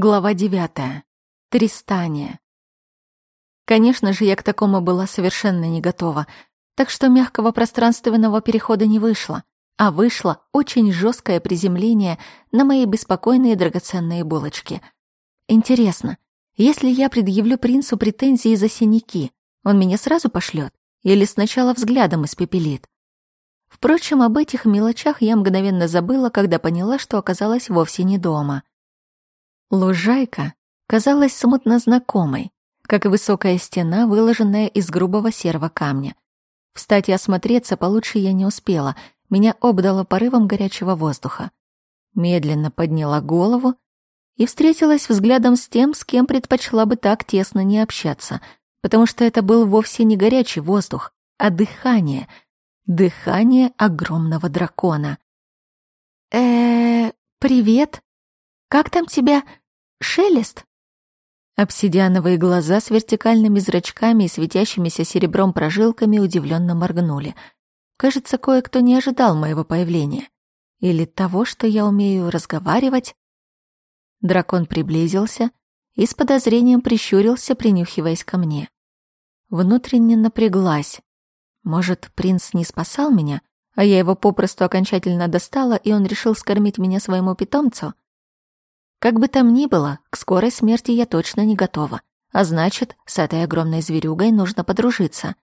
Глава 9. Тристания. Конечно же, я к такому была совершенно не готова, так что мягкого пространственного перехода не вышло, а вышло очень жесткое приземление на мои беспокойные драгоценные булочки. Интересно, если я предъявлю принцу претензии за синяки, он меня сразу пошлет или сначала взглядом испепелит? Впрочем, об этих мелочах я мгновенно забыла, когда поняла, что оказалась вовсе не дома — Лужайка казалась смутно знакомой, как и высокая стена, выложенная из грубого серого камня. Встать и осмотреться получше я не успела, меня обдало порывом горячего воздуха. Медленно подняла голову и встретилась взглядом с тем, с кем предпочла бы так тесно не общаться, потому что это был вовсе не горячий воздух, а дыхание, дыхание огромного дракона. э, привет! Как там тебя?» Шелест!» Обсидиановые глаза с вертикальными зрачками и светящимися серебром прожилками удивленно моргнули. Кажется, кое-кто не ожидал моего появления. Или того, что я умею разговаривать. Дракон приблизился и с подозрением прищурился, принюхиваясь ко мне. Внутренне напряглась. Может, принц не спасал меня, а я его попросту окончательно достала, и он решил скормить меня своему питомцу — как бы там ни было, к скорой смерти я точно не готова. А значит, с этой огромной зверюгой нужно подружиться.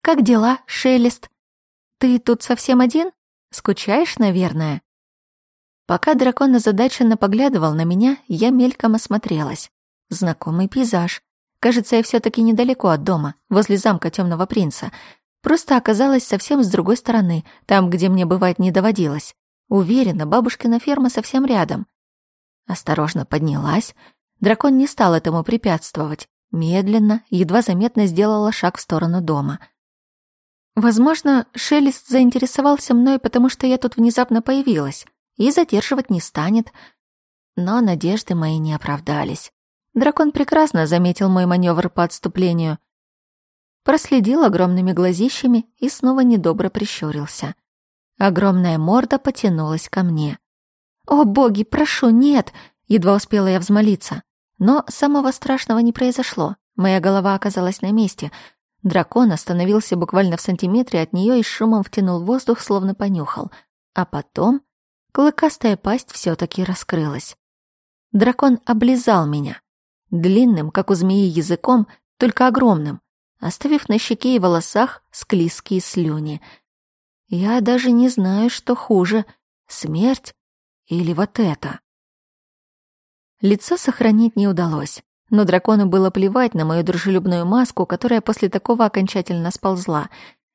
«Как дела, Шелест? Ты тут совсем один? Скучаешь, наверное?» Пока дракон озадаченно поглядывал на меня, я мельком осмотрелась. Знакомый пейзаж. Кажется, я все таки недалеко от дома, возле замка Темного принца. Просто оказалась совсем с другой стороны, там, где мне бывать не доводилось. Уверена, бабушкина ферма совсем рядом. Осторожно поднялась. Дракон не стал этому препятствовать. Медленно, едва заметно сделала шаг в сторону дома. Возможно, Шелест заинтересовался мной, потому что я тут внезапно появилась, и задерживать не станет. Но надежды мои не оправдались. Дракон прекрасно заметил мой маневр по отступлению. Проследил огромными глазищами и снова недобро прищурился. Огромная морда потянулась ко мне. «О, боги, прошу, нет!» Едва успела я взмолиться. Но самого страшного не произошло. Моя голова оказалась на месте. Дракон остановился буквально в сантиметре от нее и шумом втянул воздух, словно понюхал. А потом клыкастая пасть все таки раскрылась. Дракон облизал меня. Длинным, как у змеи, языком, только огромным, оставив на щеке и волосах склизкие слюни. Я даже не знаю, что хуже — смерть или вот это?» Лицо сохранить не удалось, но дракону было плевать на мою дружелюбную маску, которая после такого окончательно сползла.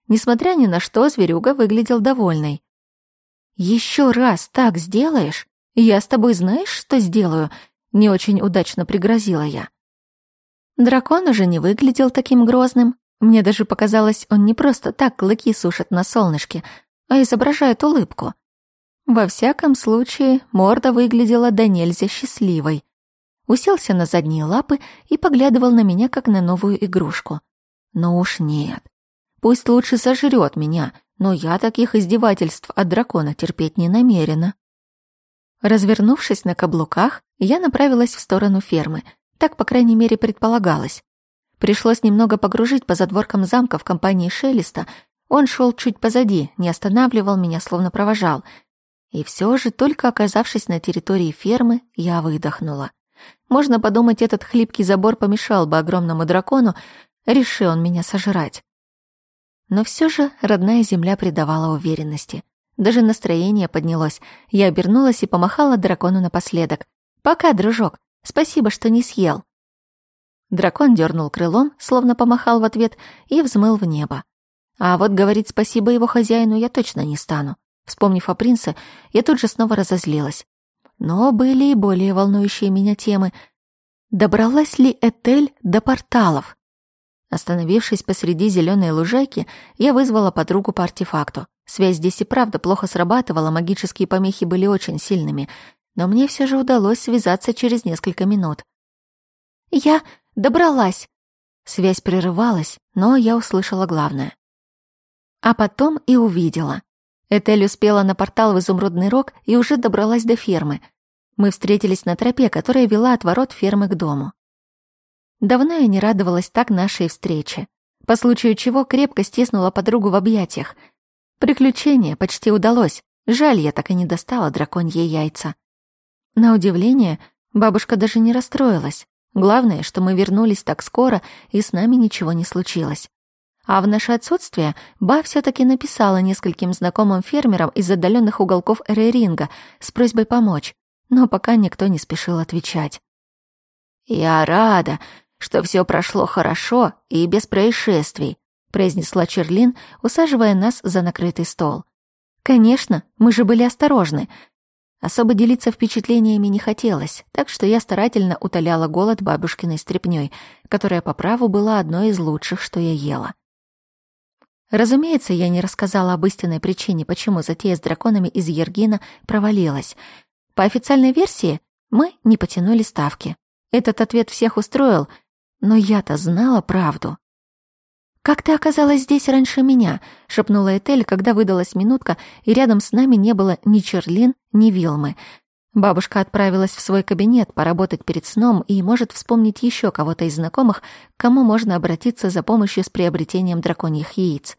Несмотря ни на что, зверюга выглядел довольной. «Еще раз так сделаешь? Я с тобой знаешь, что сделаю?» Не очень удачно пригрозила я. Дракон уже не выглядел таким грозным. Мне даже показалось, он не просто так клыки сушит на солнышке, а изображает улыбку — во всяком случае, морда выглядела до нельзя счастливой. Уселся на задние лапы и поглядывал на меня, как на новую игрушку. Но уж нет. Пусть лучше сожрет меня, но я таких издевательств от дракона терпеть не намерена. Развернувшись на каблуках, я направилась в сторону фермы. Так, по крайней мере, предполагалось. Пришлось немного погружить по задворкам замка в компании Шелеста. Он шел чуть позади, не останавливал меня, словно провожал — и все же, только оказавшись на территории фермы, я выдохнула. Можно подумать, этот хлипкий забор помешал бы огромному дракону, решил он меня сожрать. Но все же родная земля придавала уверенности. Даже настроение поднялось. Я обернулась и помахала дракону напоследок. «Пока, дружок. Спасибо, что не съел». Дракон дернул крылом, словно помахал в ответ, и взмыл в небо. А вот говорить спасибо его хозяину я точно не стану. Вспомнив о принце, я тут же снова разозлилась. Но были и более волнующие меня темы. Добралась ли Этель до порталов? Остановившись посреди зеленой лужайки, я вызвала подругу по артефакту. Связь здесь и правда плохо срабатывала, магические помехи были очень сильными, но мне все же удалось связаться через несколько минут. «Я добралась!» Связь прерывалась, но я услышала главное. А потом и увидела. Этель успела на портал в Изумрудный Рог и уже добралась до фермы. Мы встретились на тропе, которая вела от ворот фермы к дому. Давно я не радовалась так нашей встрече, по случаю чего крепко стеснула подругу в объятиях. Приключение почти удалось, жаль, я так и не достала драконье яйца. На удивление, бабушка даже не расстроилась. Главное, что мы вернулись так скоро, и с нами ничего не случилось. А в наше отсутствие Ба все-таки написала нескольким знакомым фермерам из отдаленных уголков Эреринга с просьбой помочь, но пока никто не спешил отвечать. «Я рада, что все прошло хорошо и без происшествий», произнесла Черлин, усаживая нас за накрытый стол. «Конечно, мы же были осторожны. Особо делиться впечатлениями не хотелось, так что я старательно утоляла голод бабушкиной стряпнёй, которая по праву была одной из лучших, что я ела. Разумеется, я не рассказала об истинной причине, почему затея с драконами из Ергина провалилась. По официальной версии, мы не потянули ставки. Этот ответ всех устроил, но я-то знала правду. «Как ты оказалась здесь раньше меня?» — шепнула Этель, когда выдалась минутка, и рядом с нами не было ни Черлин, ни Вилмы — Бабушка отправилась в свой кабинет поработать перед сном и может вспомнить еще кого-то из знакомых, кому можно обратиться за помощью с приобретением драконьих яиц.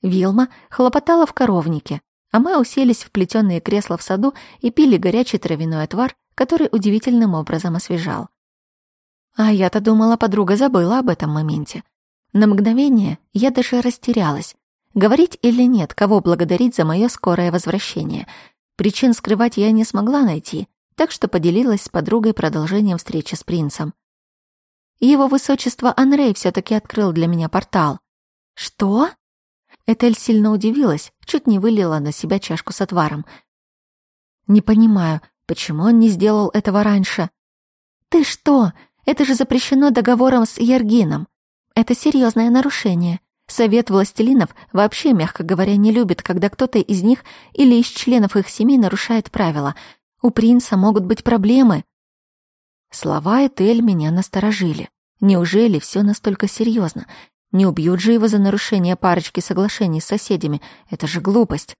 Вилма хлопотала в коровнике, а мы уселись в плетёные кресла в саду и пили горячий травяной отвар, который удивительным образом освежал. А я-то думала, подруга забыла об этом моменте. На мгновение я даже растерялась, говорить или нет, кого благодарить за мое скорое возвращение — Причин скрывать я не смогла найти, так что поделилась с подругой продолжением встречи с принцем. Его высочество Анрей все-таки открыл для меня портал. «Что?» Этель сильно удивилась, чуть не вылила на себя чашку с отваром. «Не понимаю, почему он не сделал этого раньше?» «Ты что? Это же запрещено договором с Ергином. Это серьезное нарушение. Совет властелинов вообще, мягко говоря, не любит, когда кто-то из них или из членов их семей нарушает правила. У принца могут быть проблемы. Слова Этель меня насторожили. Неужели все настолько серьезно? Не убьют же его за нарушение парочки соглашений с соседями. Это же глупость.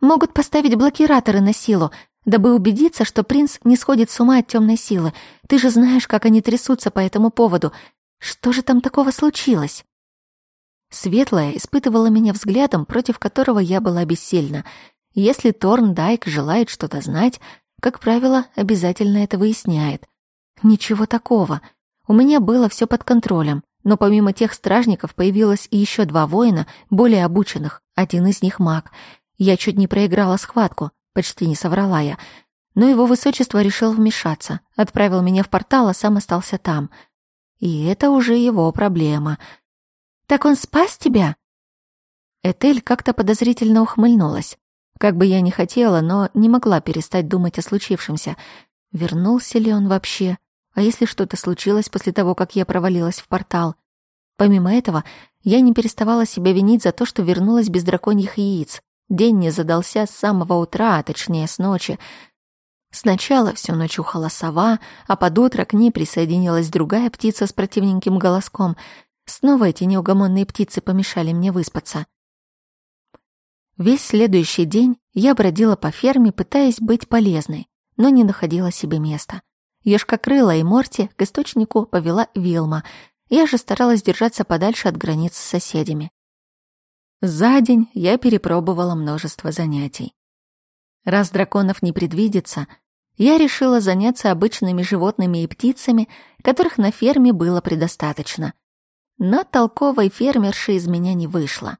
Могут поставить блокираторы на силу, дабы убедиться, что принц не сходит с ума от темной силы. Ты же знаешь, как они трясутся по этому поводу. Что же там такого случилось? Светлая испытывала меня взглядом, против которого я была бессильна. Если Торн Дайк желает что-то знать, как правило, обязательно это выясняет. Ничего такого. У меня было все под контролем. Но помимо тех стражников появилось и еще два воина, более обученных, один из них маг. Я чуть не проиграла схватку, почти не соврала я. Но его высочество решил вмешаться, отправил меня в портал, а сам остался там. И это уже его проблема — так он спас тебя?» Этель как-то подозрительно ухмыльнулась. Как бы я ни хотела, но не могла перестать думать о случившемся. Вернулся ли он вообще? А если что-то случилось после того, как я провалилась в портал? Помимо этого, я не переставала себя винить за то, что вернулась без драконьих яиц. День не задался с самого утра, а точнее с ночи. Сначала всю ночь ухала сова, а под утро к ней присоединилась другая птица с противненьким голоском — Снова эти неугомонные птицы помешали мне выспаться. Весь следующий день я бродила по ферме, пытаясь быть полезной, но не находила себе места. Ёшкокрыла и Морти к источнику повела Вилма. Я же старалась держаться подальше от границ с соседями. За день я перепробовала множество занятий. Раз драконов не предвидится, я решила заняться обычными животными и птицами, которых на ферме было предостаточно — но толковой фермерши из меня не вышло.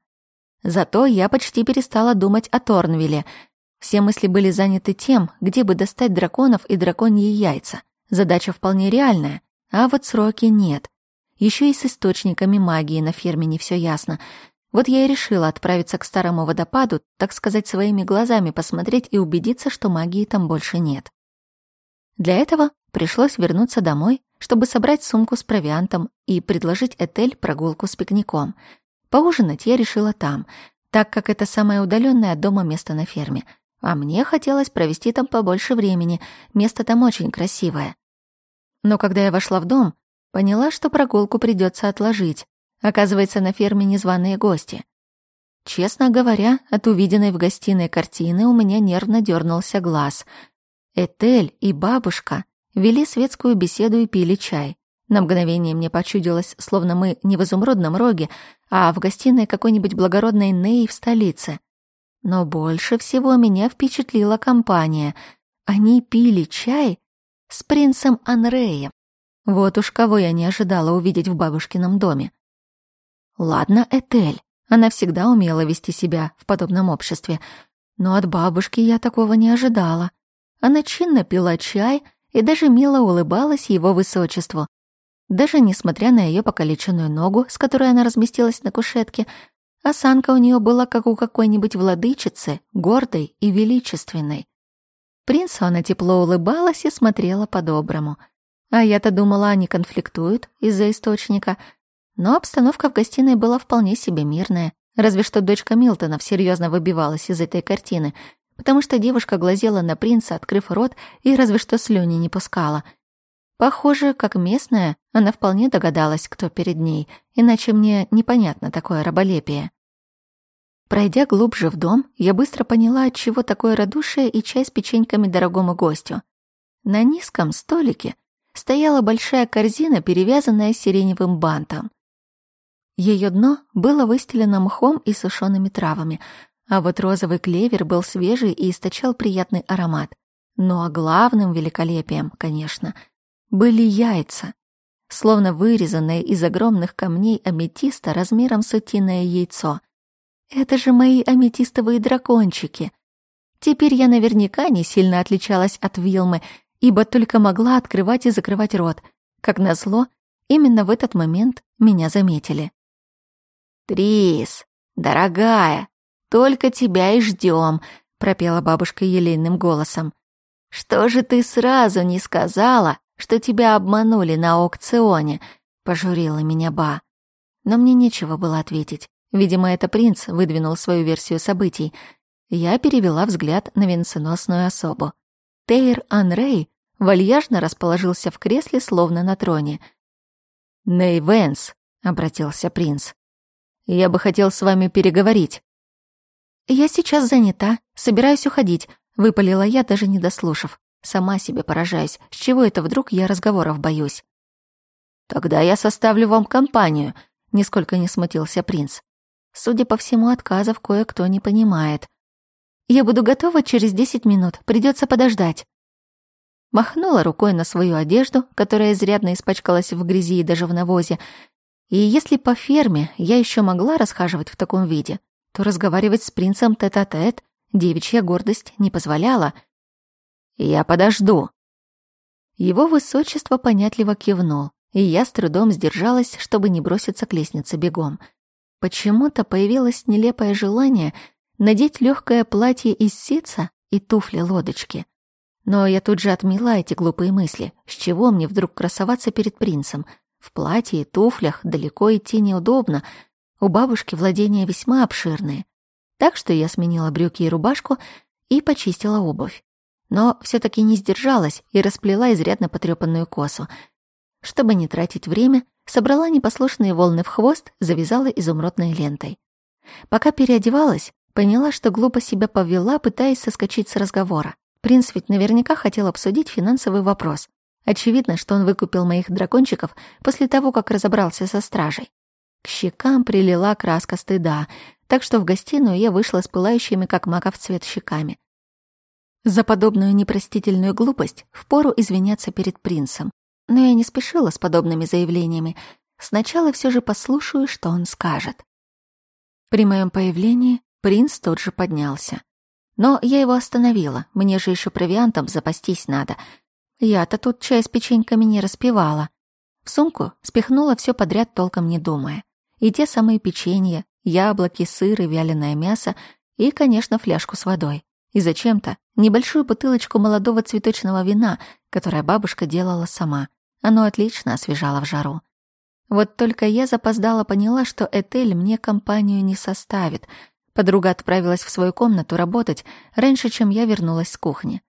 Зато я почти перестала думать о Торнвилле. Все мысли были заняты тем, где бы достать драконов и драконьи яйца. Задача вполне реальная, а вот сроки нет. Еще и с источниками магии на ферме не все ясно. Вот я и решила отправиться к старому водопаду, так сказать, своими глазами посмотреть и убедиться, что магии там больше нет. Для этого пришлось вернуться домой, чтобы собрать сумку с провиантом и предложить Этель прогулку с пикником. Поужинать я решила там, так как это самое удаленное от дома место на ферме. А мне хотелось провести там побольше времени, место там очень красивое. Но когда я вошла в дом, поняла, что прогулку придется отложить. Оказывается, на ферме незваные гости. Честно говоря, от увиденной в гостиной картины у меня нервно дернулся глаз. Этель и бабушка вели светскую беседу и пили чай. На мгновение мне почудилось, словно мы не в изумрудном роге, а в гостиной какой-нибудь благородной Неи в столице. Но больше всего меня впечатлила компания. Они пили чай с принцем Анреем. Вот уж кого я не ожидала увидеть в бабушкином доме. Ладно, Этель, она всегда умела вести себя в подобном обществе, но от бабушки я такого не ожидала. Она чинно пила чай, и даже мило улыбалась его высочеству. Даже несмотря на ее покалеченную ногу, с которой она разместилась на кушетке, осанка у нее была как у какой-нибудь владычицы, гордой и величественной. Принцу она тепло улыбалась и смотрела по-доброму. А я-то думала, они конфликтуют из-за источника. Но обстановка в гостиной была вполне себе мирная, разве что дочка Милтона серьезно выбивалась из этой картины — потому что девушка глазела на принца, открыв рот, и разве что слюни не пускала. Похоже, как местная, она вполне догадалась, кто перед ней, иначе мне непонятно такое раболепие. Пройдя глубже в дом, я быстро поняла, от чего такое радушие и чай с печеньками дорогому гостю. На низком столике стояла большая корзина, перевязанная сиреневым бантом. Ее дно было выстелено мхом и сушеными травами — а вот розовый клевер был свежий и источал приятный аромат. Ну а главным великолепием, конечно, были яйца, словно вырезанные из огромных камней аметиста размером с утиное яйцо. Это же мои аметистовые дракончики. Теперь я наверняка не сильно отличалась от Вилмы, ибо только могла открывать и закрывать рот. Как назло, именно в этот момент меня заметили. «Трис, дорогая, только тебя и ждем», — пропела бабушка елейным голосом. «Что же ты сразу не сказала, что тебя обманули на аукционе?» — пожурила меня Ба. Но мне нечего было ответить. Видимо, это принц выдвинул свою версию событий. Я перевела взгляд на венценосную особу. Тейр Анрей вальяжно расположился в кресле, словно на троне. Нейвэнс — обратился принц, — «я бы хотел с вами переговорить». «Я сейчас занята, собираюсь уходить», — выпалила я, даже не дослушав. Сама себе поражаюсь, с чего это вдруг я разговоров боюсь. «Тогда я составлю вам компанию», — нисколько не смутился принц. Судя по всему, отказов кое-кто не понимает. «Я буду готова через десять минут, придется подождать». Махнула рукой на свою одежду, которая изрядно испачкалась в грязи и даже в навозе, и если по ферме я еще могла расхаживать в таком виде, то разговаривать с принцем тет-а-тет -тет девичья гордость не позволяла. «Я подожду». Его высочество понятливо кивнул, и я с трудом сдержалась, чтобы не броситься к лестнице бегом. Почему-то появилось нелепое желание надеть легкое платье из ситца и туфли-лодочки. Но я тут же отмела эти глупые мысли. С чего мне вдруг красоваться перед принцем? В платье и туфлях далеко идти неудобно — у бабушки владения весьма обширные, так что я сменила брюки и рубашку и почистила обувь. Но все таки не сдержалась и расплела изрядно потрепанную косу. Чтобы не тратить время, собрала непослушные волны в хвост, завязала изумрудной лентой. Пока переодевалась, поняла, что глупо себя повела, пытаясь соскочить с разговора. Принц ведь наверняка хотел обсудить финансовый вопрос. Очевидно, что он выкупил моих дракончиков после того, как разобрался со стражей. К щекам прилила краска стыда, так что в гостиную я вышла с пылающими, как мака в цвет, щеками. За подобную непростительную глупость впору извиняться перед принцем. Но я не спешила с подобными заявлениями. Сначала все же послушаю, что он скажет. При моем появлении принц тут же поднялся. Но я его остановила, мне же еще провиантом запастись надо. Я-то тут чай с печеньками не распивала. В сумку спихнула все подряд, толком не думая и те самые печенья, яблоки, сыр и вяленое мясо, и, конечно, фляжку с водой. И зачем-то небольшую бутылочку молодого цветочного вина, которое бабушка делала сама. Оно отлично освежало в жару. Вот только я запоздала поняла, что Этель мне компанию не составит. Подруга отправилась в свою комнату работать раньше, чем я вернулась с кухни.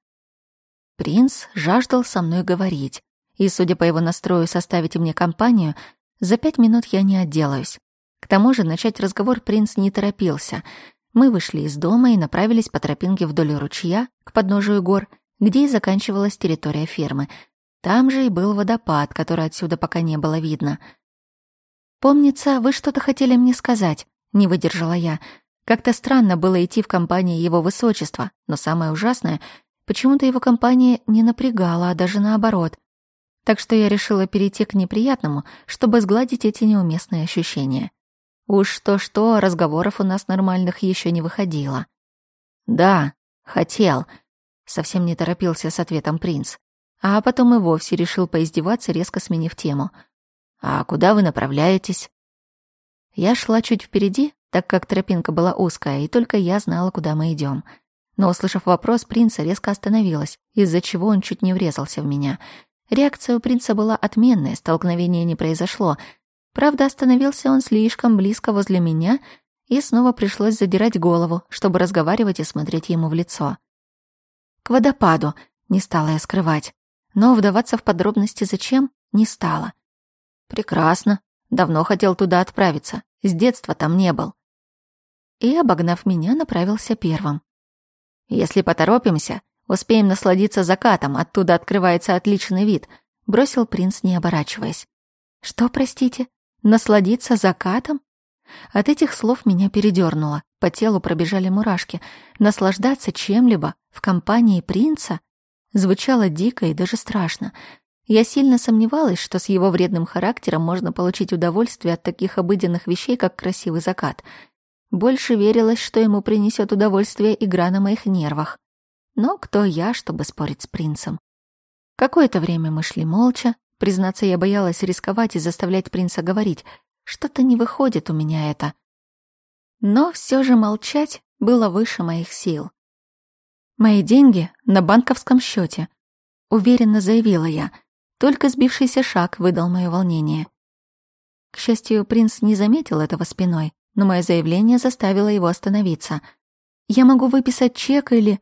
Принц жаждал со мной говорить, и, судя по его настрою составить мне компанию, за пять минут я не отделаюсь. К тому же начать разговор принц не торопился. Мы вышли из дома и направились по тропинке вдоль ручья к подножию гор, где и заканчивалась территория фермы. Там же и был водопад, который отсюда пока не было видно. «Помнится, вы что-то хотели мне сказать», — не выдержала я. Как-то странно было идти в компании его высочества, но самое ужасное — почему-то его компания не напрягала, а даже наоборот. Так что я решила перейти к неприятному, чтобы сгладить эти неуместные ощущения. Уж что-что, разговоров у нас нормальных еще не выходило. «Да, хотел», — совсем не торопился с ответом принц. А потом и вовсе решил поиздеваться, резко сменив тему. «А куда вы направляетесь?» Я шла чуть впереди, так как тропинка была узкая, и только я знала, куда мы идем. Но, услышав вопрос, принца резко остановилась, из-за чего он чуть не врезался в меня. Реакция у принца была отменная, столкновения не произошло, Правда, остановился он слишком близко возле меня, и снова пришлось задирать голову, чтобы разговаривать и смотреть ему в лицо. К водопаду не стала я скрывать, но вдаваться в подробности зачем не стала. Прекрасно, давно хотел туда отправиться, с детства там не был. И, обогнав меня, направился первым. Если поторопимся, успеем насладиться закатом, оттуда открывается отличный вид, бросил принц, не оборачиваясь. Что, простите? Насладиться закатом? От этих слов меня передернуло, по телу пробежали мурашки. Наслаждаться чем-либо в компании принца звучало дико и даже страшно. Я сильно сомневалась, что с его вредным характером можно получить удовольствие от таких обыденных вещей, как красивый закат. Больше верилось, что ему принесет удовольствие игра на моих нервах. Но кто я, чтобы спорить с принцем? Какое-то время мы шли молча, Признаться, я боялась рисковать и заставлять принца говорить. Что-то не выходит у меня это. Но все же молчать было выше моих сил. «Мои деньги на банковском счете, уверенно заявила я. Только сбившийся шаг выдал мое волнение. К счастью, принц не заметил этого спиной, но мое заявление заставило его остановиться. «Я могу выписать чек или...»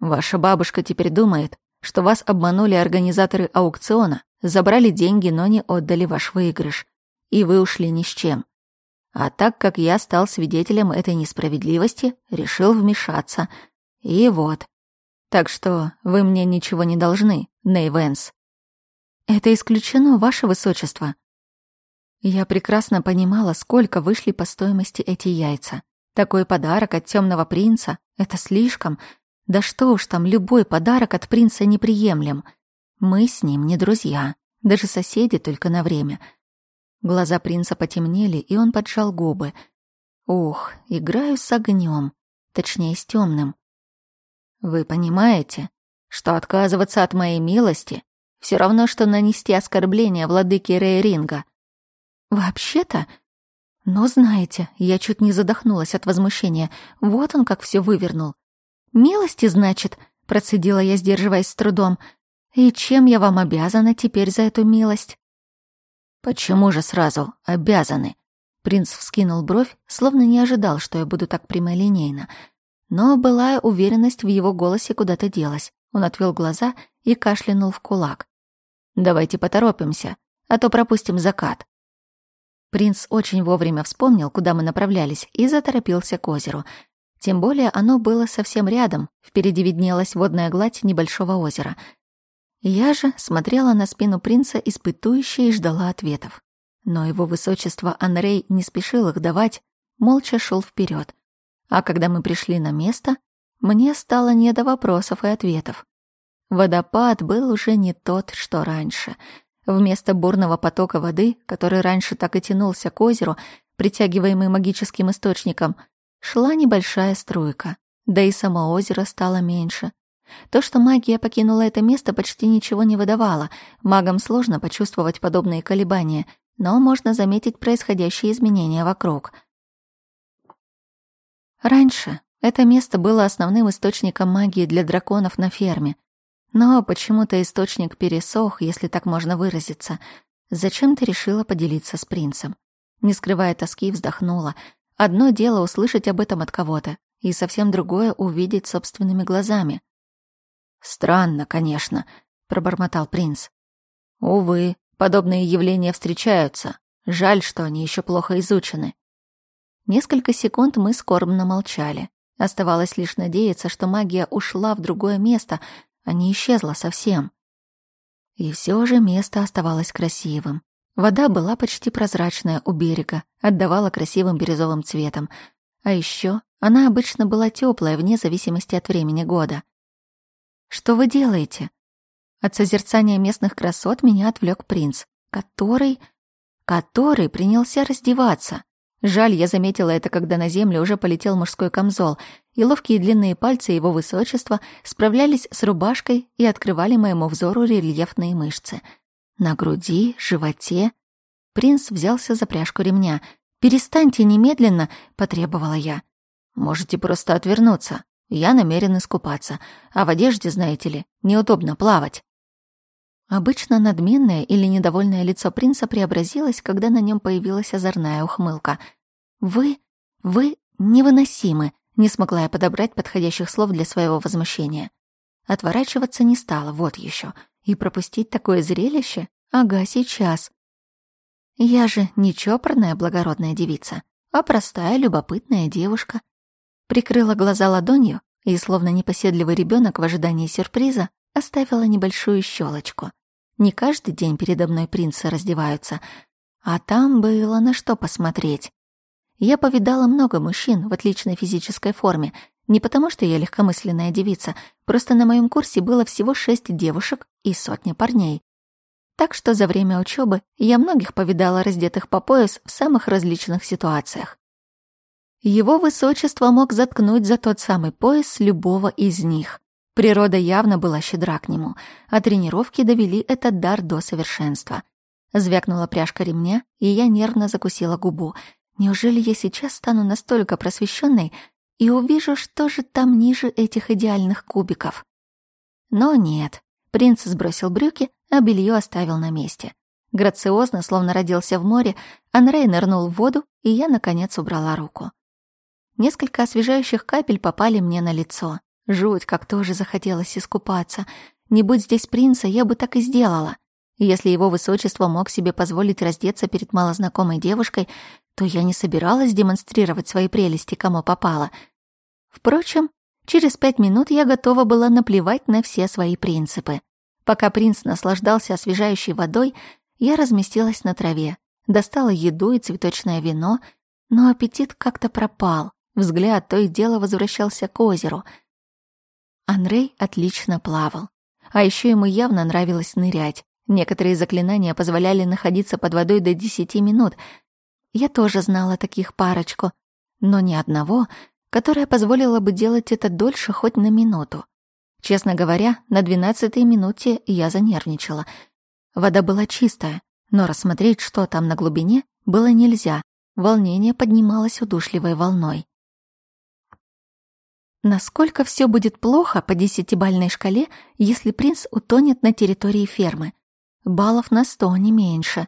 «Ваша бабушка теперь думает, что вас обманули организаторы аукциона, забрали деньги, но не отдали ваш выигрыш, и вы ушли ни с чем. А так как я стал свидетелем этой несправедливости, решил вмешаться. И вот. Так что вы мне ничего не должны, Нейвенс. Это исключено, ваше высочество. Я прекрасно понимала, сколько вышли по стоимости эти яйца. Такой подарок от темного принца — это слишком — да что уж там, любой подарок от принца неприемлем. Мы с ним не друзья, даже соседи только на время. Глаза принца потемнели, и он поджал губы. Ох, играю с огнем, точнее, с темным. Вы понимаете, что отказываться от моей милости все равно, что нанести оскорбление владыке Рейринга. Вообще-то... Но знаете, я чуть не задохнулась от возмущения. Вот он как все вывернул. «Милости, значит?» — процедила я, сдерживаясь с трудом. «И чем я вам обязана теперь за эту милость?» «Почему же сразу обязаны?» Принц вскинул бровь, словно не ожидал, что я буду так прямолинейна. Но былая уверенность в его голосе куда-то делась. Он отвел глаза и кашлянул в кулак. «Давайте поторопимся, а то пропустим закат». Принц очень вовремя вспомнил, куда мы направлялись, и заторопился к озеру — тем более оно было совсем рядом, впереди виднелась водная гладь небольшого озера. Я же смотрела на спину принца испытующе и ждала ответов. Но его высочество Анрей не спешил их давать, молча шел вперед. А когда мы пришли на место, мне стало не до вопросов и ответов. Водопад был уже не тот, что раньше. Вместо бурного потока воды, который раньше так и тянулся к озеру, притягиваемый магическим источником — Шла небольшая струйка, да и само озеро стало меньше. То, что магия покинула это место, почти ничего не выдавало. Магам сложно почувствовать подобные колебания, но можно заметить происходящие изменения вокруг. Раньше это место было основным источником магии для драконов на ферме. Но почему-то источник пересох, если так можно выразиться. Зачем ты решила поделиться с принцем? Не скрывая тоски, вздохнула — Одно дело услышать об этом от кого-то, и совсем другое — увидеть собственными глазами. «Странно, конечно», — пробормотал принц. «Увы, подобные явления встречаются. Жаль, что они еще плохо изучены». Несколько секунд мы скорбно молчали. Оставалось лишь надеяться, что магия ушла в другое место, а не исчезла совсем. И все же место оставалось красивым. Вода была почти прозрачная у берега, отдавала красивым бирюзовым цветом. А еще она обычно была теплая вне зависимости от времени года. «Что вы делаете?» От созерцания местных красот меня отвлек принц, который... который принялся раздеваться. Жаль, я заметила это, когда на землю уже полетел мужской камзол, и ловкие длинные пальцы его высочества справлялись с рубашкой и открывали моему взору рельефные мышцы — на груди, животе. Принц взялся за пряжку ремня. «Перестаньте немедленно!» — потребовала я. «Можете просто отвернуться. Я намерен искупаться. А в одежде, знаете ли, неудобно плавать». Обычно надменное или недовольное лицо принца преобразилось, когда на нем появилась озорная ухмылка. «Вы... вы невыносимы!» — не смогла я подобрать подходящих слов для своего возмущения. Отворачиваться не стала, вот еще и пропустить такое зрелище? Ага, сейчас. Я же не чопорная благородная девица, а простая любопытная девушка. Прикрыла глаза ладонью и, словно непоседливый ребенок в ожидании сюрприза, оставила небольшую щелочку. Не каждый день передо мной принцы раздеваются, а там было на что посмотреть. Я повидала много мужчин в отличной физической форме не потому, что я легкомысленная девица, просто на моем курсе было всего шесть девушек и сотни парней. Так что за время учебы я многих повидала раздетых по пояс в самых различных ситуациях. Его высочество мог заткнуть за тот самый пояс любого из них. Природа явно была щедра к нему, а тренировки довели этот дар до совершенства. Звякнула пряжка ремня, и я нервно закусила губу. Неужели я сейчас стану настолько просвещенной, и увижу, что же там ниже этих идеальных кубиков. Но нет, принц сбросил брюки, а белье оставил на месте. Грациозно, словно родился в море, Анрей нырнул в воду, и я, наконец, убрала руку. Несколько освежающих капель попали мне на лицо. Жуть, как тоже захотелось искупаться. Не будь здесь принца, я бы так и сделала. Если его высочество мог себе позволить раздеться перед малознакомой девушкой, то я не собиралась демонстрировать свои прелести кому попало. Впрочем, через пять минут я готова была наплевать на все свои принципы. Пока принц наслаждался освежающей водой, я разместилась на траве, достала еду и цветочное вино, но аппетит как-то пропал. Взгляд то и дело возвращался к озеру. Андрей отлично плавал. А еще ему явно нравилось нырять. Некоторые заклинания позволяли находиться под водой до 10 минут — я тоже знала таких парочку, но ни одного, которое позволило бы делать это дольше хоть на минуту. Честно говоря, на двенадцатой минуте я занервничала. Вода была чистая, но рассмотреть, что там на глубине, было нельзя. Волнение поднималось удушливой волной. Насколько все будет плохо по десятибальной шкале, если принц утонет на территории фермы? Баллов на сто, не меньше.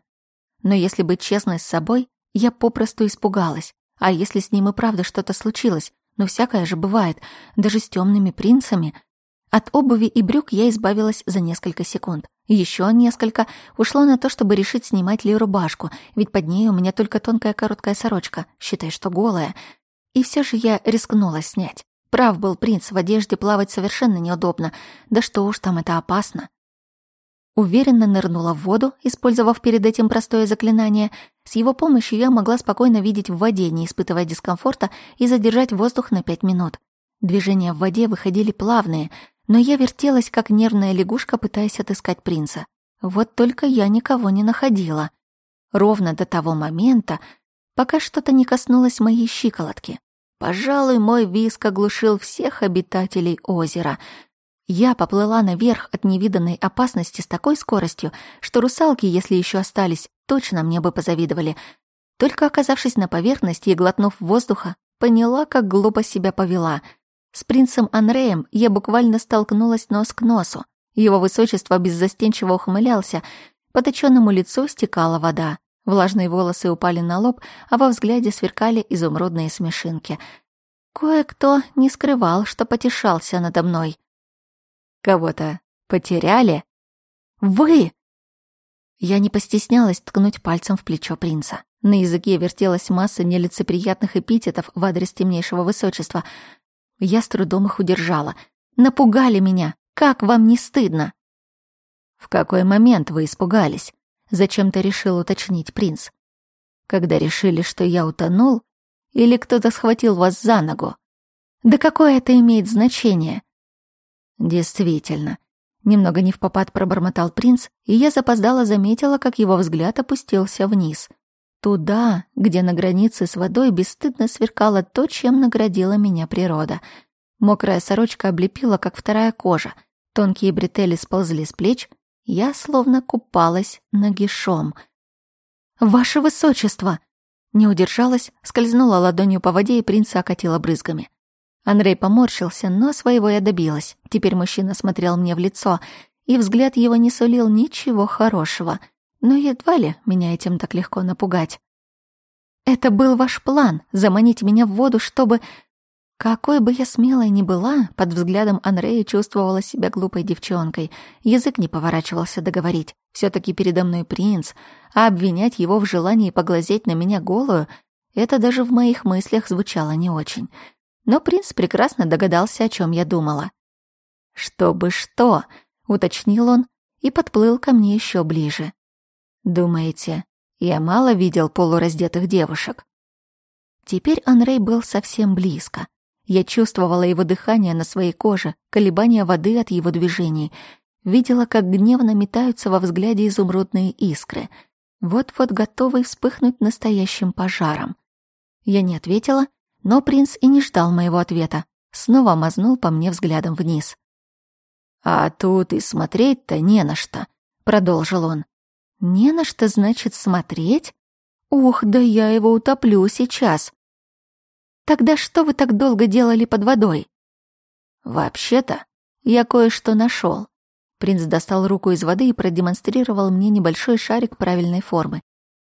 Но если быть честной с собой, я попросту испугалась. А если с ним и правда что-то случилось? Ну, всякое же бывает, даже с темными принцами. От обуви и брюк я избавилась за несколько секунд. Еще несколько ушло на то, чтобы решить, снимать ли рубашку, ведь под ней у меня только тонкая короткая сорочка, считай, что голая. И все же я рискнула снять. Прав был принц, в одежде плавать совершенно неудобно. Да что уж там, это опасно. Уверенно нырнула в воду, использовав перед этим простое заклинание, с его помощью я могла спокойно видеть в воде, не испытывая дискомфорта, и задержать воздух на пять минут. Движения в воде выходили плавные, но я вертелась, как нервная лягушка, пытаясь отыскать принца. Вот только я никого не находила. Ровно до того момента, пока что-то не коснулось моей щиколотки. Пожалуй, мой виск оглушил всех обитателей озера — я поплыла наверх от невиданной опасности с такой скоростью, что русалки, если еще остались, точно мне бы позавидовали. Только оказавшись на поверхности и глотнув воздуха, поняла, как глупо себя повела. С принцем Анреем я буквально столкнулась нос к носу. Его высочество беззастенчиво ухмылялся. По точенному лицу стекала вода. Влажные волосы упали на лоб, а во взгляде сверкали изумрудные смешинки. Кое-кто не скрывал, что потешался надо мной. Кого-то потеряли? Вы!» Я не постеснялась ткнуть пальцем в плечо принца. На языке вертелась масса нелицеприятных эпитетов в адрес темнейшего высочества. Я с трудом их удержала. «Напугали меня! Как вам не стыдно?» «В какой момент вы испугались?» Зачем-то решил уточнить принц. «Когда решили, что я утонул? Или кто-то схватил вас за ногу?» «Да какое это имеет значение?» «Действительно». Немного не в попад пробормотал принц, и я запоздала заметила, как его взгляд опустился вниз. Туда, где на границе с водой бесстыдно сверкало то, чем наградила меня природа. Мокрая сорочка облепила, как вторая кожа. Тонкие бретели сползли с плеч. Я словно купалась нагишом. «Ваше высочество!» Не удержалась, скользнула ладонью по воде, и принца окатила брызгами. Андрей поморщился, но своего я добилась. Теперь мужчина смотрел мне в лицо, и взгляд его не сулил ничего хорошего. Но едва ли меня этим так легко напугать. «Это был ваш план — заманить меня в воду, чтобы...» Какой бы я смелой ни была, под взглядом Андрея чувствовала себя глупой девчонкой. Язык не поворачивался договорить. все таки передо мной принц, а обвинять его в желании поглазеть на меня голую — это даже в моих мыслях звучало не очень. Но принц прекрасно догадался, о чем я думала. «Чтобы что?» — уточнил он и подплыл ко мне еще ближе. «Думаете, я мало видел полураздетых девушек?» Теперь Анрей был совсем близко. Я чувствовала его дыхание на своей коже, колебания воды от его движений, видела, как гневно метаются во взгляде изумрудные искры, вот-вот готовый вспыхнуть настоящим пожаром. Я не ответила — но принц и не ждал моего ответа. Снова мазнул по мне взглядом вниз. «А тут и смотреть-то не на что», — продолжил он. «Не на что, значит, смотреть? Ох, да я его утоплю сейчас!» «Тогда что вы так долго делали под водой?» «Вообще-то, я кое-что нашел. Принц достал руку из воды и продемонстрировал мне небольшой шарик правильной формы.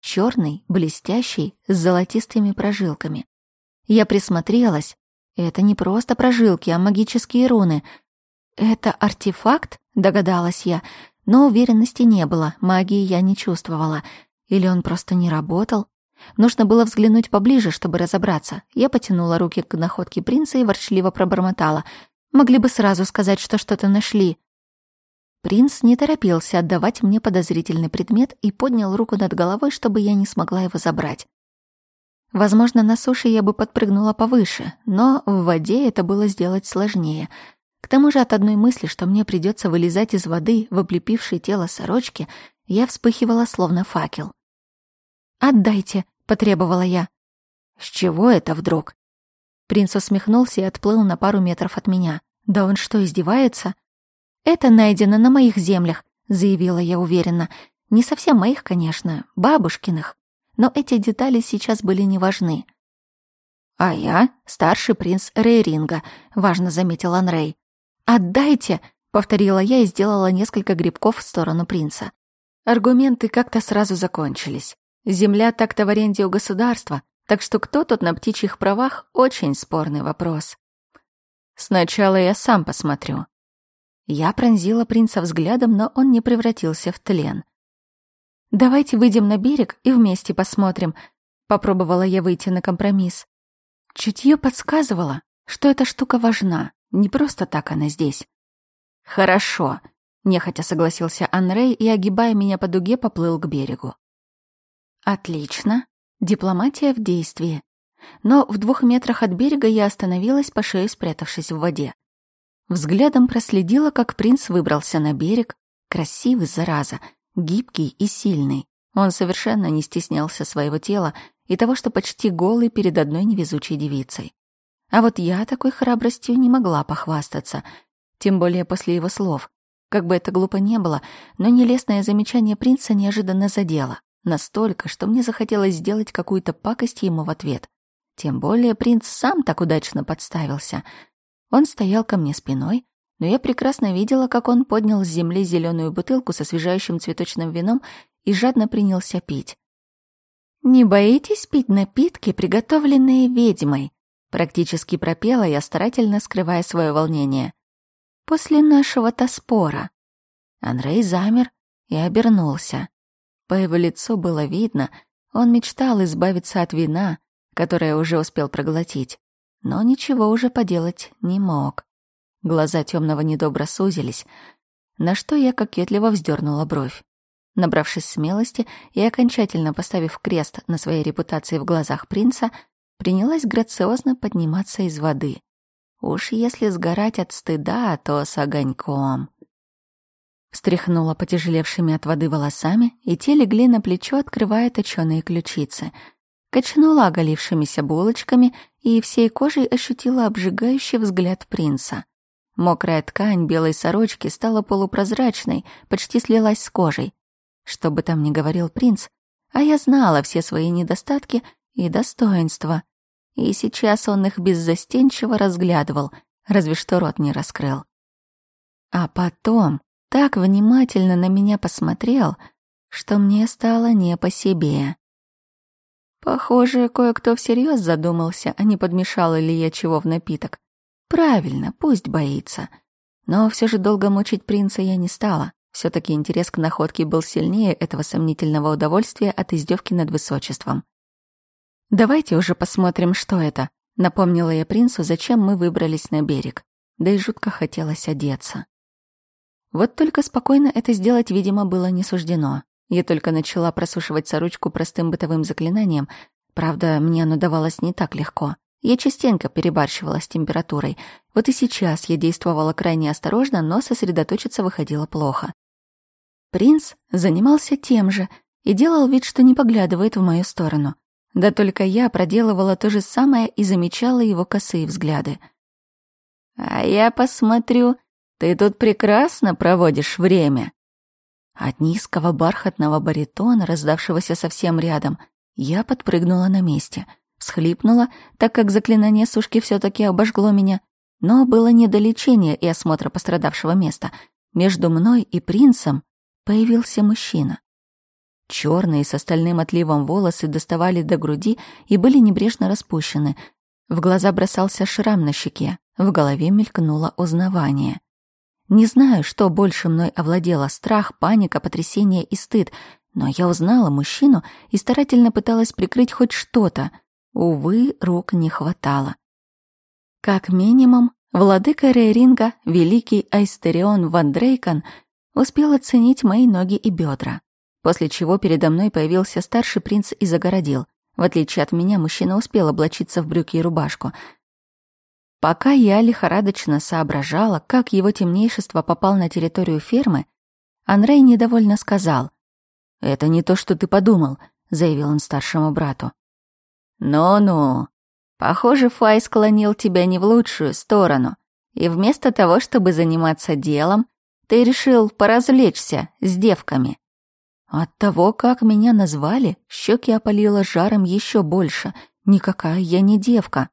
черный, блестящий, с золотистыми прожилками. Я присмотрелась. Это не просто прожилки, а магические руны. Это артефакт, догадалась я, но уверенности не было, магии я не чувствовала. Или он просто не работал? Нужно было взглянуть поближе, чтобы разобраться. Я потянула руки к находке принца и ворчливо пробормотала. Могли бы сразу сказать, что что-то нашли. Принц не торопился отдавать мне подозрительный предмет и поднял руку над головой, чтобы я не смогла его забрать. Возможно, на суше я бы подпрыгнула повыше, но в воде это было сделать сложнее. К тому же от одной мысли, что мне придется вылезать из воды в облепившее тело сорочки, я вспыхивала словно факел. «Отдайте», — потребовала я. «С чего это вдруг?» Принц усмехнулся и отплыл на пару метров от меня. «Да он что, издевается?» «Это найдено на моих землях», — заявила я уверенно. «Не совсем моих, конечно, бабушкиных» но эти детали сейчас были не важны. «А я — старший принц Рейринга», — важно заметил Анрей. «Отдайте!» — повторила я и сделала несколько грибков в сторону принца. Аргументы как-то сразу закончились. Земля так-то в аренде у государства, так что кто тут на птичьих правах — очень спорный вопрос. «Сначала я сам посмотрю». Я пронзила принца взглядом, но он не превратился в тлен — «Давайте выйдем на берег и вместе посмотрим», — попробовала я выйти на компромисс. Чутье подсказывало, что эта штука важна, не просто так она здесь. «Хорошо», — нехотя согласился Анрей и, огибая меня по дуге, поплыл к берегу. «Отлично. Дипломатия в действии. Но в двух метрах от берега я остановилась, по шею спрятавшись в воде. Взглядом проследила, как принц выбрался на берег. Красивый, зараза, гибкий и сильный. Он совершенно не стеснялся своего тела и того, что почти голый перед одной невезучей девицей. А вот я такой храбростью не могла похвастаться, тем более после его слов. Как бы это глупо не было, но нелестное замечание принца неожиданно задело. Настолько, что мне захотелось сделать какую-то пакость ему в ответ. Тем более принц сам так удачно подставился. Он стоял ко мне спиной, но я прекрасно видела, как он поднял с земли зеленую бутылку со освежающим цветочным вином и жадно принялся пить. «Не боитесь пить напитки, приготовленные ведьмой?» Практически пропела я, старательно скрывая свое волнение. «После нашего-то спора». Андрей замер и обернулся. По его лицу было видно, он мечтал избавиться от вина, которое уже успел проглотить, но ничего уже поделать не мог. Глаза темного недобро сузились, на что я кокетливо вздернула бровь. Набравшись смелости и окончательно поставив крест на своей репутации в глазах принца, принялась грациозно подниматься из воды. Уж если сгорать от стыда, то с огоньком. Встряхнула потяжелевшими от воды волосами, и те легли на плечо, открывая точёные ключицы. Качнула оголившимися булочками и всей кожей ощутила обжигающий взгляд принца. Мокрая ткань белой сорочки стала полупрозрачной, почти слилась с кожей. Что бы там ни говорил принц, а я знала все свои недостатки и достоинства. И сейчас он их беззастенчиво разглядывал, разве что рот не раскрыл. А потом так внимательно на меня посмотрел, что мне стало не по себе. Похоже, кое-кто всерьез задумался, а не подмешал ли я чего в напиток. Правильно, пусть боится. Но все же долго мучить принца я не стала. все таки интерес к находке был сильнее этого сомнительного удовольствия от издевки над высочеством. «Давайте уже посмотрим, что это», — напомнила я принцу, зачем мы выбрались на берег. Да и жутко хотелось одеться. Вот только спокойно это сделать, видимо, было не суждено. Я только начала просушивать сорочку простым бытовым заклинанием. Правда, мне оно давалось не так легко. Я частенько перебарщивала с температурой. Вот и сейчас я действовала крайне осторожно, но сосредоточиться выходило плохо. Принц занимался тем же и делал вид, что не поглядывает в мою сторону. Да только я проделывала то же самое и замечала его косые взгляды. «А я посмотрю, ты тут прекрасно проводишь время». От низкого бархатного баритона, раздавшегося совсем рядом, я подпрыгнула на месте — Всхлипнула, так как заклинание сушки все таки обожгло меня. Но было не до лечения и осмотра пострадавшего места. Между мной и принцем появился мужчина. Черные с остальным отливом волосы доставали до груди и были небрежно распущены. В глаза бросался шрам на щеке, в голове мелькнуло узнавание. Не знаю, что больше мной овладело — страх, паника, потрясение и стыд, но я узнала мужчину и старательно пыталась прикрыть хоть что-то — Увы, рук не хватало. Как минимум, владыка Рейринга, великий Айстерион Ван Дрейкон, успел оценить мои ноги и бедра, после чего передо мной появился старший принц и загородил. В отличие от меня, мужчина успел облачиться в брюки и рубашку. Пока я лихорадочно соображала, как его темнейшество попал на территорию фермы, Анрей недовольно сказал. «Это не то, что ты подумал», — заявил он старшему брату. «Ну-ну, похоже, Фай склонил тебя не в лучшую сторону, и вместо того, чтобы заниматься делом, ты решил поразвлечься с девками». От того, как меня назвали, щеки опалило жаром еще больше. Никакая я не девка.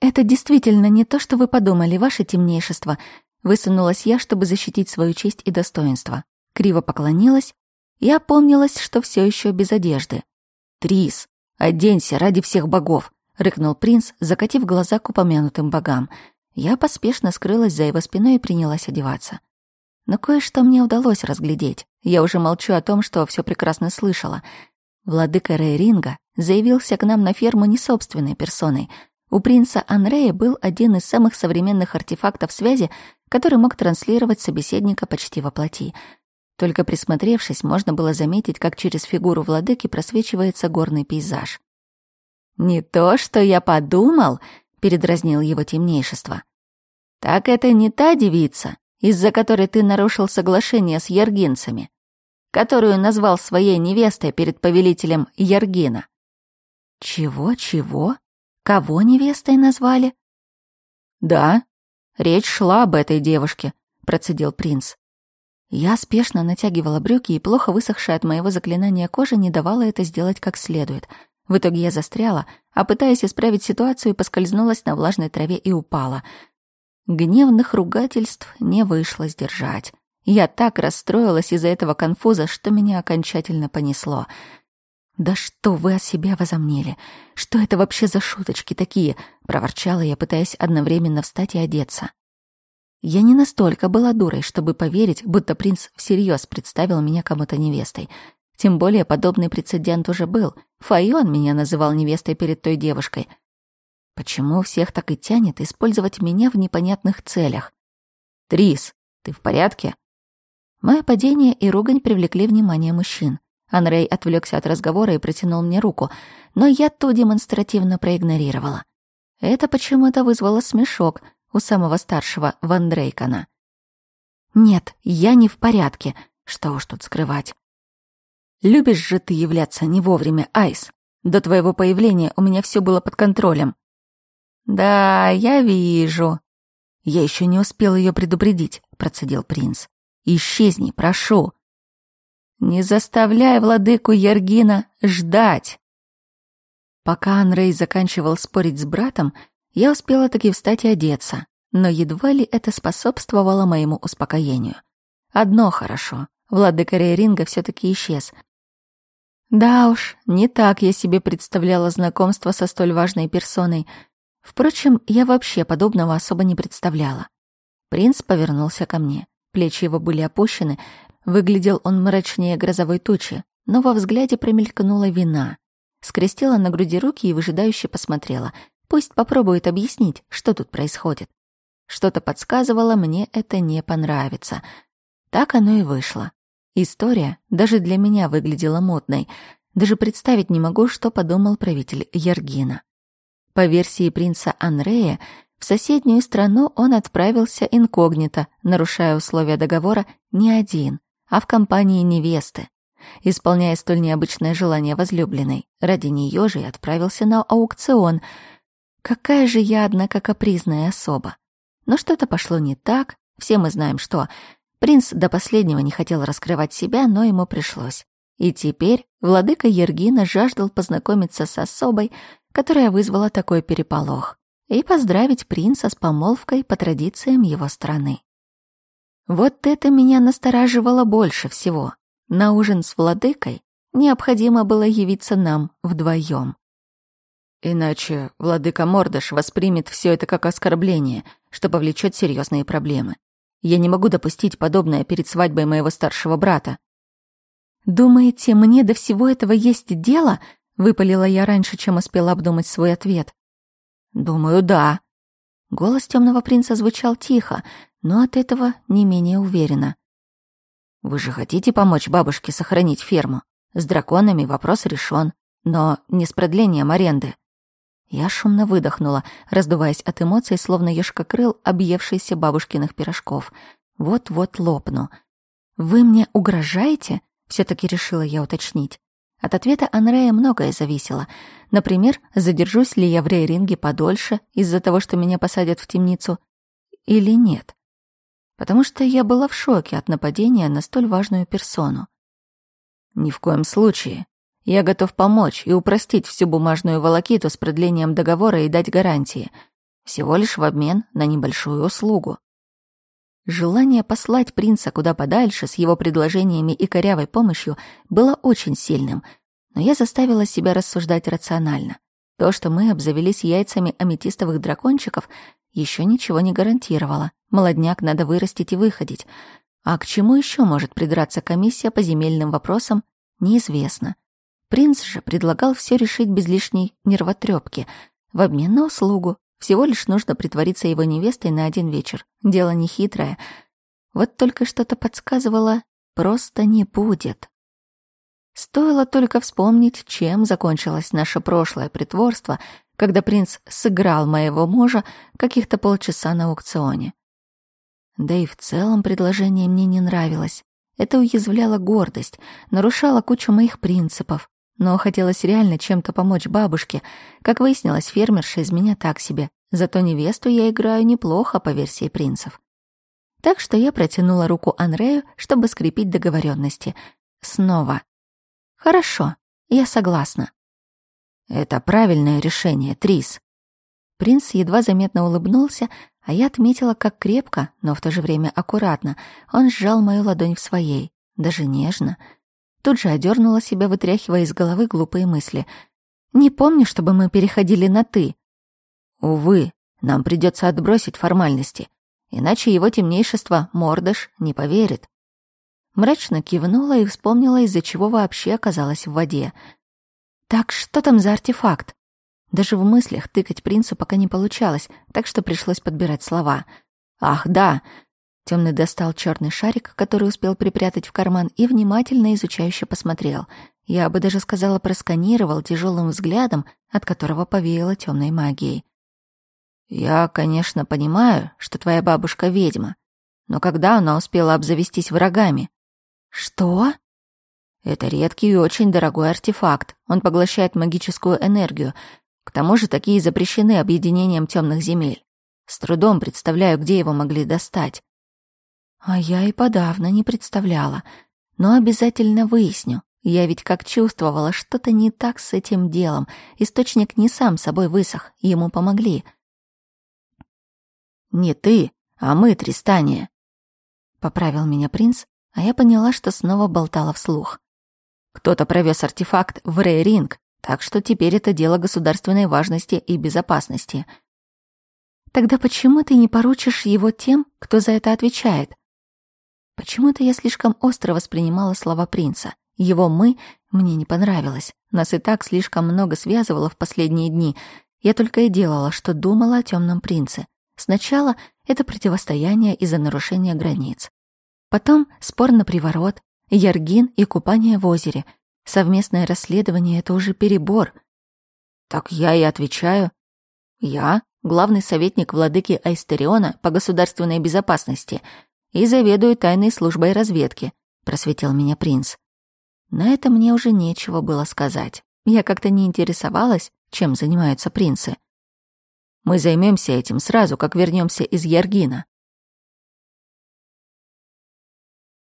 «Это действительно не то, что вы подумали, ваше темнейшество», высунулась я, чтобы защитить свою честь и достоинство. Криво поклонилась и опомнилась, что все еще без одежды. «Трис, «Оденься ради всех богов!» — рыкнул принц, закатив глаза к упомянутым богам. Я поспешно скрылась за его спиной и принялась одеваться. Но кое-что мне удалось разглядеть. Я уже молчу о том, что все прекрасно слышала. Владыка Рейринга заявился к нам на ферму не собственной персоной. У принца Анрея был один из самых современных артефактов связи, который мог транслировать собеседника почти во плоти. — только присмотревшись, можно было заметить, как через фигуру владыки просвечивается горный пейзаж. «Не то, что я подумал», — передразнил его темнейшество. «Так это не та девица, из-за которой ты нарушил соглашение с яргинцами, которую назвал своей невестой перед повелителем Яргина». «Чего, чего? Кого невестой назвали?» «Да, речь шла об этой девушке», — процедил принц. Я спешно натягивала брюки, и плохо высохшая от моего заклинания кожа не давала это сделать как следует. В итоге я застряла, а пытаясь исправить ситуацию, поскользнулась на влажной траве и упала. Гневных ругательств не вышло сдержать. Я так расстроилась из-за этого конфуза, что меня окончательно понесло. «Да что вы о себе возомнили? Что это вообще за шуточки такие?» — проворчала я, пытаясь одновременно встать и одеться. Я не настолько была дурой, чтобы поверить, будто принц всерьез представил меня кому-то невестой. Тем более подобный прецедент уже был. Файон меня называл невестой перед той девушкой. Почему всех так и тянет использовать меня в непонятных целях? «Трис, ты в порядке?» Мое падение и ругань привлекли внимание мужчин. Анрей отвлекся от разговора и протянул мне руку, но я то демонстративно проигнорировала. Это почему-то вызвало смешок — у самого старшего Ван Дрейкона. «Нет, я не в порядке. Что уж тут скрывать. Любишь же ты являться не вовремя, Айс. До твоего появления у меня все было под контролем». «Да, я вижу». «Я еще не успел ее предупредить», — процедил принц. «Исчезни, прошу». «Не заставляй владыку Яргина ждать!» Пока Анрей заканчивал спорить с братом, я успела таки встать и одеться, но едва ли это способствовало моему успокоению. Одно хорошо, владыка Рейринга все таки исчез. Да уж, не так я себе представляла знакомство со столь важной персоной. Впрочем, я вообще подобного особо не представляла. Принц повернулся ко мне. Плечи его были опущены, выглядел он мрачнее грозовой тучи, но во взгляде промелькнула вина. Скрестила на груди руки и выжидающе посмотрела — Пусть попробует объяснить, что тут происходит. Что-то подсказывало мне, это не понравится. Так оно и вышло. История даже для меня выглядела модной. Даже представить не могу, что подумал правитель Яргина. По версии принца Анрея, в соседнюю страну он отправился инкогнито, нарушая условия договора не один, а в компании невесты. Исполняя столь необычное желание возлюбленной, ради нее же и отправился на аукцион — Какая же я, однако, капризная особа. Ну но что-то пошло не так, все мы знаем, что. Принц до последнего не хотел раскрывать себя, но ему пришлось. И теперь владыка Ергина жаждал познакомиться с особой, которая вызвала такой переполох, и поздравить принца с помолвкой по традициям его страны. Вот это меня настораживало больше всего. На ужин с владыкой необходимо было явиться нам вдвоем. Иначе владыка Мордыш воспримет все это как оскорбление, что повлечет серьезные проблемы. Я не могу допустить подобное перед свадьбой моего старшего брата». «Думаете, мне до всего этого есть дело?» — выпалила я раньше, чем успела обдумать свой ответ. «Думаю, да». Голос темного принца звучал тихо, но от этого не менее уверенно. «Вы же хотите помочь бабушке сохранить ферму? С драконами вопрос решен, но не с продлением аренды. Я шумно выдохнула, раздуваясь от эмоций, словно ешкокрыл объевшийся бабушкиных пирожков. Вот-вот лопну. «Вы мне угрожаете?» — все-таки решила я уточнить. От ответа Анрея многое зависело. Например, задержусь ли я в рейринге подольше из-за того, что меня посадят в темницу, или нет. Потому что я была в шоке от нападения на столь важную персону. «Ни в коем случае», я готов помочь и упростить всю бумажную волокиту с продлением договора и дать гарантии. Всего лишь в обмен на небольшую услугу. Желание послать принца куда подальше с его предложениями и корявой помощью было очень сильным, но я заставила себя рассуждать рационально. То, что мы обзавелись яйцами аметистовых дракончиков, еще ничего не гарантировало. Молодняк надо вырастить и выходить. А к чему еще может придраться комиссия по земельным вопросам, неизвестно. Принц же предлагал все решить без лишней нервотрепки. В обмен на услугу всего лишь нужно притвориться его невестой на один вечер. Дело нехитрое. Вот только что-то подсказывало, просто не будет. Стоило только вспомнить, чем закончилось наше прошлое притворство, когда принц сыграл моего мужа каких-то полчаса на аукционе. Да и в целом предложение мне не нравилось. Это уязвляло гордость, нарушало кучу моих принципов но хотелось реально чем-то помочь бабушке. Как выяснилось, фермерша из меня так себе. Зато невесту я играю неплохо, по версии принцев. Так что я протянула руку Анрею, чтобы скрепить договоренности. Снова. «Хорошо, я согласна». «Это правильное решение, Трис». Принц едва заметно улыбнулся, а я отметила, как крепко, но в то же время аккуратно, он сжал мою ладонь в своей, даже нежно — Тут же одернула себя, вытряхивая из головы глупые мысли. «Не помню, чтобы мы переходили на «ты». Увы, нам придется отбросить формальности, иначе его темнейшество Мордыш не поверит. Мрачно кивнула и вспомнила, из-за чего вообще оказалась в воде. Так что там за артефакт? Даже в мыслях тыкать принцу пока не получалось, так что пришлось подбирать слова. Ах, да, Темный достал черный шарик, который успел припрятать в карман, и внимательно изучающе посмотрел. Я бы даже сказала, просканировал тяжелым взглядом, от которого повеяло темной магией. «Я, конечно, понимаю, что твоя бабушка ведьма, но когда она успела обзавестись врагами?» «Что?» «Это редкий и очень дорогой артефакт. Он поглощает магическую энергию. К тому же такие запрещены объединением темных земель. С трудом представляю, где его могли достать. А я и подавно не представляла. Но обязательно выясню. Я ведь как чувствовала, что-то не так с этим делом. Источник не сам собой высох, ему помогли. «Не ты, а мы, Тристания», — поправил меня принц, а я поняла, что снова болтала вслух. «Кто-то провез артефакт в Рейринг, так что теперь это дело государственной важности и безопасности». «Тогда почему ты не поручишь его тем, кто за это отвечает?» Почему-то я слишком остро воспринимала слова принца. Его «мы» мне не понравилось. Нас и так слишком много связывало в последние дни. Я только и делала, что думала о темном принце. Сначала это противостояние из-за нарушения границ. Потом спор на приворот, Яргин и купание в озере. Совместное расследование — это уже перебор. Так я и отвечаю. Я — главный советник владыки Айстериона по государственной безопасности — и заведую тайной службой разведки», — просветил меня принц. На это мне уже нечего было сказать. Я как-то не интересовалась, чем занимаются принцы. «Мы займемся этим сразу, как вернёмся из Яргина»,